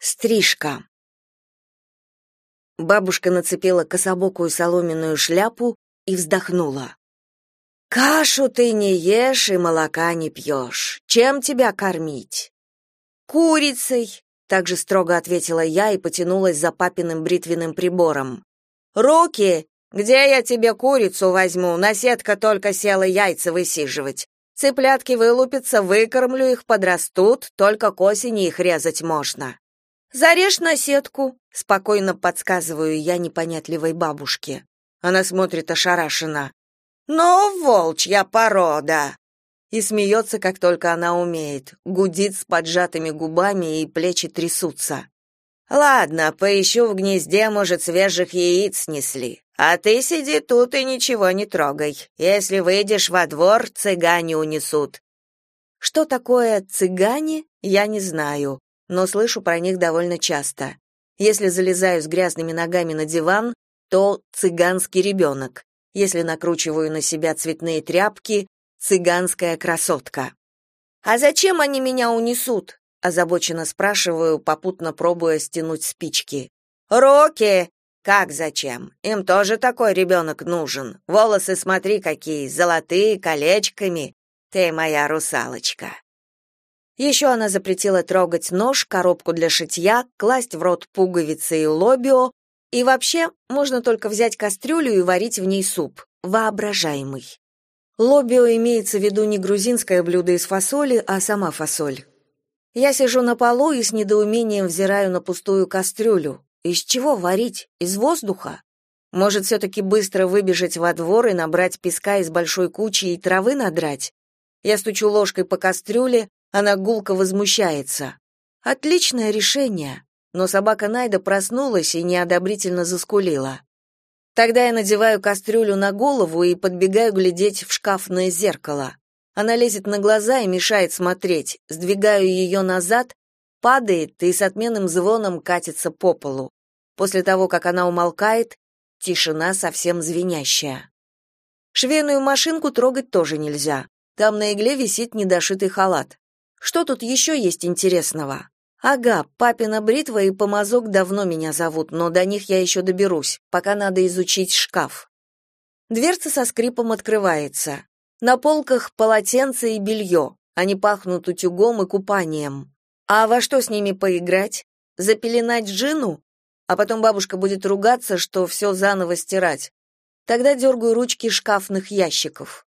Стрижка. Бабушка нацепила кособокую соломенную шляпу и вздохнула. «Кашу ты не ешь и молока не пьешь. Чем тебя кормить?» «Курицей», — также строго ответила я и потянулась за папиным бритвенным прибором. «Руки! Где я тебе курицу возьму? Наседка только села яйца высиживать. Цыплятки вылупятся, выкормлю их, подрастут, только к осени их резать можно». Зарежь на сетку, спокойно подсказываю я непонятливой бабушке. Она смотрит ошарашенно. Ну, волчья порода. И смеется, как только она умеет, гудит с поджатыми губами и плечи трясутся. Ладно, поищу в гнезде, может, свежих яиц снесли. А ты сиди тут и ничего не трогай. Если выйдешь во двор, цыгане унесут. Что такое цыгане, я не знаю но слышу про них довольно часто. Если залезаю с грязными ногами на диван, то цыганский ребенок. Если накручиваю на себя цветные тряпки, цыганская красотка. А зачем они меня унесут? озабоченно спрашиваю, попутно пробуя стянуть спички. Руки. Как зачем? Им тоже такой ребенок нужен. Волосы смотри какие, золотые, колечками. Ты моя русалочка. Еще она запретила трогать нож, коробку для шитья, класть в рот пуговицы и лобио, и вообще можно только взять кастрюлю и варить в ней суп, воображаемый. Лобио имеется в виду не грузинское блюдо из фасоли, а сама фасоль. Я сижу на полу и с недоумением взираю на пустую кастрюлю. Из чего варить? Из воздуха? Может, все-таки быстро выбежать во двор и набрать песка из большой кучи и травы надрать? Я стучу ложкой по кастрюле, она гулко возмущается. Отличное решение, но собака Найда проснулась и неодобрительно заскулила. Тогда я надеваю кастрюлю на голову и подбегаю глядеть в шкафное зеркало. Она лезет на глаза и мешает смотреть. Сдвигаю ее назад, падает и с отменным звоном катится по полу. После того, как она умолкает, тишина совсем звенящая. Швейную машинку трогать тоже нельзя. Там на игле висит недошитый халат. Что тут еще есть интересного? Ага, папина бритва и помазок давно меня зовут, но до них я еще доберусь, пока надо изучить шкаф. Дверца со скрипом открывается. На полках полотенце и белье. Они пахнут утюгом и купанием. А во что с ними поиграть? Запеленать Джину? А потом бабушка будет ругаться, что все заново стирать. Тогда дергаю ручки шкафных ящиков.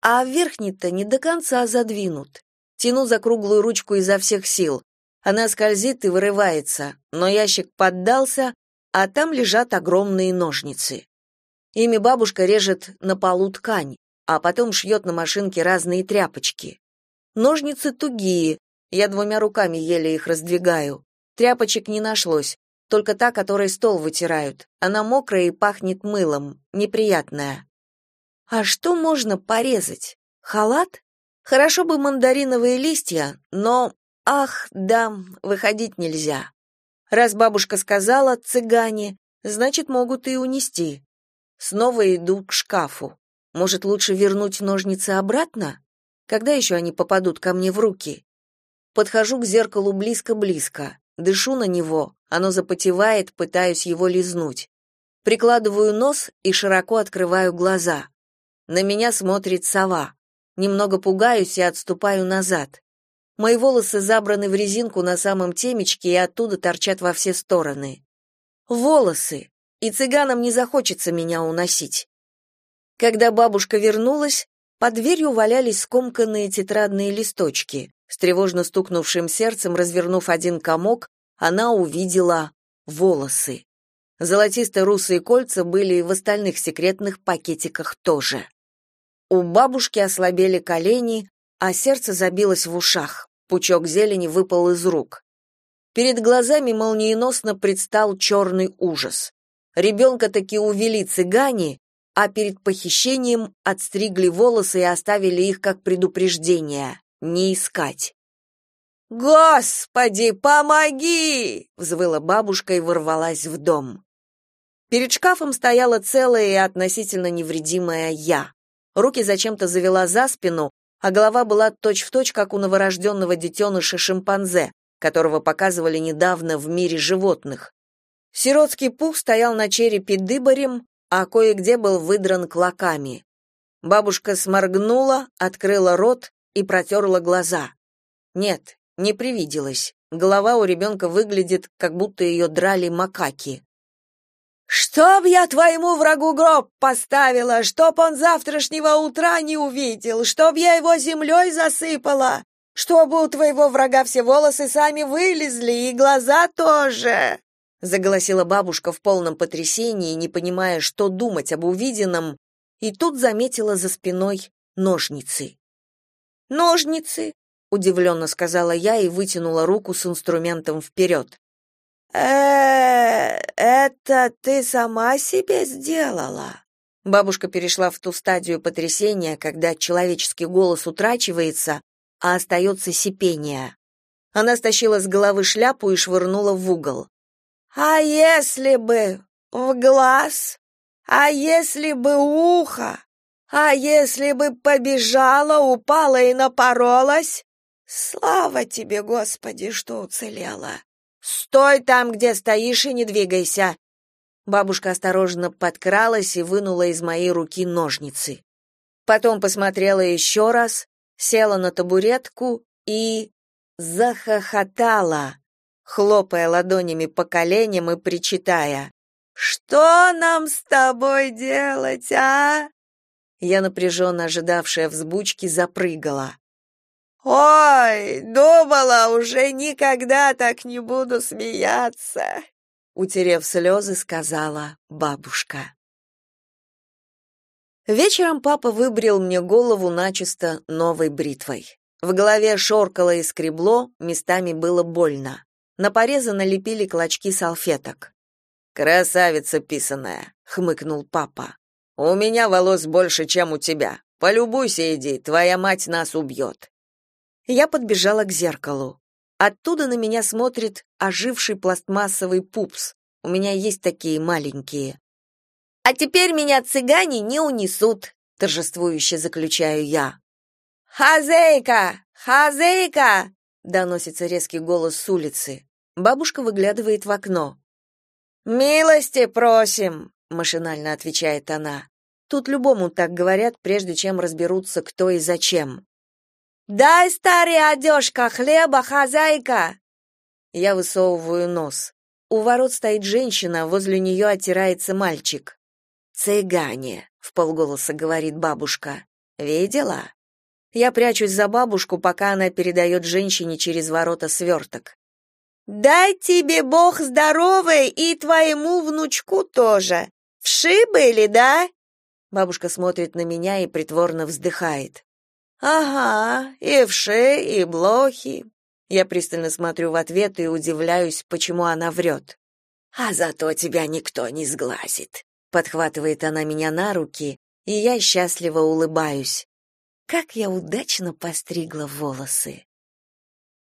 А верхний-то не до конца задвинут. Тяну за круглую ручку изо всех сил. Она скользит и вырывается, но ящик поддался, а там лежат огромные ножницы. Ими бабушка режет на полу ткань, а потом шьет на машинке разные тряпочки. Ножницы тугие, я двумя руками еле их раздвигаю. Тряпочек не нашлось, только та, которой стол вытирают. Она мокрая и пахнет мылом, неприятная. А что можно порезать? Халат? Хорошо бы мандариновые листья, но ах, да, выходить нельзя. Раз бабушка сказала цыгане, значит, могут и унести. Снова иду к шкафу. Может, лучше вернуть ножницы обратно? Когда еще они попадут ко мне в руки? Подхожу к зеркалу близко-близко, дышу на него, оно запотевает, пытаюсь его лизнуть. Прикладываю нос и широко открываю глаза. На меня смотрит сова. Немного пугаюсь и отступаю назад. Мои волосы забраны в резинку на самом темечке и оттуда торчат во все стороны. Волосы! И цыганам не захочется меня уносить. Когда бабушка вернулась, под дверью валялись скомканные тетрадные листочки. С тревожно стукнувшим сердцем, развернув один комок, она увидела волосы. Золотисто-русые кольца были и в остальных секретных пакетиках тоже. У бабушки ослабели колени, а сердце забилось в ушах. Пучок зелени выпал из рук. Перед глазами молниеносно предстал черный ужас. Ребенка таки увели цыгане, а перед похищением отстригли волосы и оставили их как предупреждение не искать. Господи, помоги! взвыла бабушка и ворвалась в дом. Перед шкафом стояла целая и относительно невредимая я. Руки зачем-то завела за спину, а голова была точь-в-точь, точь, как у новорожденного детеныша шимпанзе, которого показывали недавно в мире животных. Сиротский пух стоял на черепе дыбарем, а кое-где был выдран клоками. Бабушка сморгнула, открыла рот и протерла глаза. Нет, не привиделось. Голова у ребенка выглядит, как будто ее драли макаки. «Чтоб я твоему врагу гроб поставила, чтоб он завтрашнего утра не увидел, чтоб я его землей засыпала, чтобы у твоего врага все волосы сами вылезли и глаза тоже!» заголосила бабушка в полном потрясении, не понимая, что думать об увиденном, и тут заметила за спиной ножницы. «Ножницы!» — удивленно сказала я и вытянула руку с инструментом вперед. Э это ты сама себе сделала?» Бабушка перешла в ту стадию потрясения, когда человеческий голос утрачивается, а остается сипение. Она стащила с головы шляпу и швырнула в угол. А если бы в глаз? А если бы ухо? А если бы побежала, упала и напоролась? Слава тебе, Господи, что уцелела. Стой там, где стоишь, и не двигайся. Бабушка осторожно подкралась и вынула из моей руки ножницы. Потом посмотрела еще раз, села на табуретку и захохотала хлопая ладонями по коленям и причитая. «Что нам с тобой делать, а?» Я, напряженно ожидавшая взбучки, запрыгала. «Ой, думала, уже никогда так не буду смеяться!» Утерев слезы, сказала бабушка. Вечером папа выбрил мне голову начисто новой бритвой. В голове шоркало и скребло, местами было больно. На порезы налепили клочки салфеток. «Красавица писаная», — хмыкнул папа. «У меня волос больше, чем у тебя. Полюбуйся, иди, твоя мать нас убьет». Я подбежала к зеркалу. Оттуда на меня смотрит оживший пластмассовый пупс. У меня есть такие маленькие. «А теперь меня цыгане не унесут», — торжествующе заключаю я. «Хазейка! Хазейка!» доносится резкий голос с улицы. Бабушка выглядывает в окно. Милости просим, машинально отвечает она. Тут любому так говорят, прежде чем разберутся, кто и зачем. Дай старая одежка, хлеба, хозяйка. Я высовываю нос. У ворот стоит женщина, возле нее отирается мальчик. Цыгане, вполголоса говорит бабушка. Видела? Я прячусь за бабушку, пока она передает женщине через ворота сверток. «Дай тебе Бог здоровый и твоему внучку тоже. Вши были, да?» Бабушка смотрит на меня и притворно вздыхает. «Ага, и вши, и блохи». Я пристально смотрю в ответ и удивляюсь, почему она врет. «А зато тебя никто не сглазит», — подхватывает она меня на руки, и я счастливо улыбаюсь. Как я удачно постригла волосы.